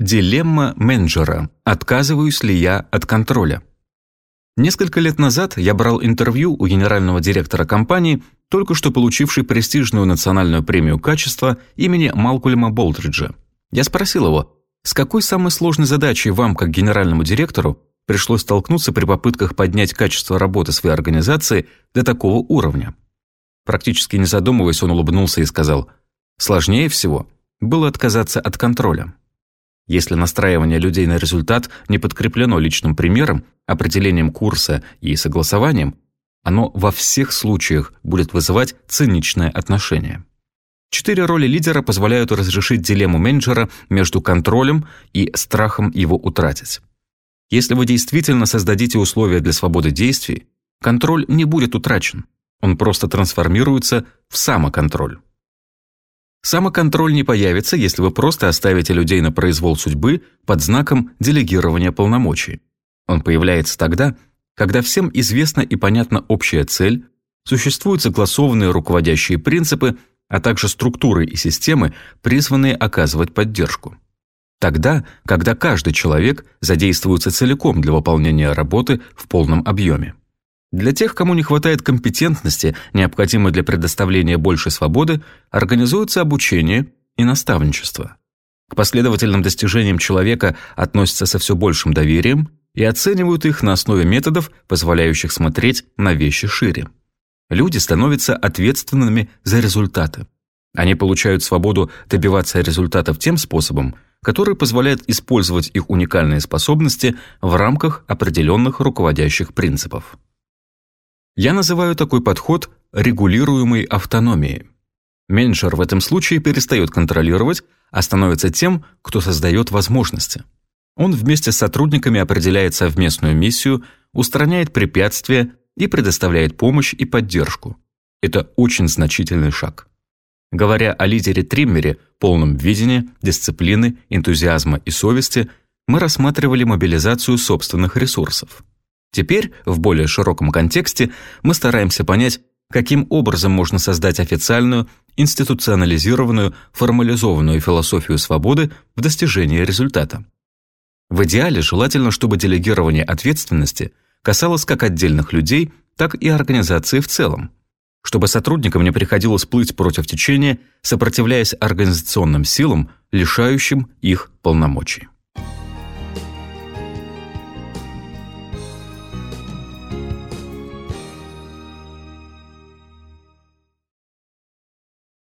Дилемма менеджера. Отказываюсь ли я от контроля? Несколько лет назад я брал интервью у генерального директора компании, только что получившей престижную национальную премию качества имени Малкольма Болдриджа. Я спросил его, с какой самой сложной задачей вам, как генеральному директору, пришлось столкнуться при попытках поднять качество работы своей организации до такого уровня? Практически не задумываясь, он улыбнулся и сказал, «Сложнее всего было отказаться от контроля». Если настраивание людей на результат не подкреплено личным примером, определением курса и согласованием, оно во всех случаях будет вызывать циничное отношение. Четыре роли лидера позволяют разрешить дилемму менеджера между контролем и страхом его утратить. Если вы действительно создадите условия для свободы действий, контроль не будет утрачен, он просто трансформируется в самоконтроль. Самоконтроль не появится, если вы просто оставите людей на произвол судьбы под знаком делегирования полномочий. Он появляется тогда, когда всем известна и понятна общая цель, существуют согласованные руководящие принципы, а также структуры и системы, призванные оказывать поддержку. Тогда, когда каждый человек задействуется целиком для выполнения работы в полном объеме. Для тех, кому не хватает компетентности, необходимой для предоставления большей свободы, организуется обучение и наставничество. К последовательным достижениям человека относятся со все большим доверием и оценивают их на основе методов, позволяющих смотреть на вещи шире. Люди становятся ответственными за результаты. Они получают свободу добиваться результатов тем способом, который позволяет использовать их уникальные способности в рамках определенных руководящих принципов. Я называю такой подход регулируемой автономией. Менеджер в этом случае перестает контролировать, а становится тем, кто создает возможности. Он вместе с сотрудниками определяет совместную миссию, устраняет препятствия и предоставляет помощь и поддержку. Это очень значительный шаг. Говоря о лидере-триммере, полном видения, дисциплины, энтузиазма и совести, мы рассматривали мобилизацию собственных ресурсов. Теперь, в более широком контексте, мы стараемся понять, каким образом можно создать официальную, институционализированную, формализованную философию свободы в достижении результата. В идеале желательно, чтобы делегирование ответственности касалось как отдельных людей, так и организации в целом, чтобы сотрудникам не приходилось плыть против течения, сопротивляясь организационным силам, лишающим их полномочий.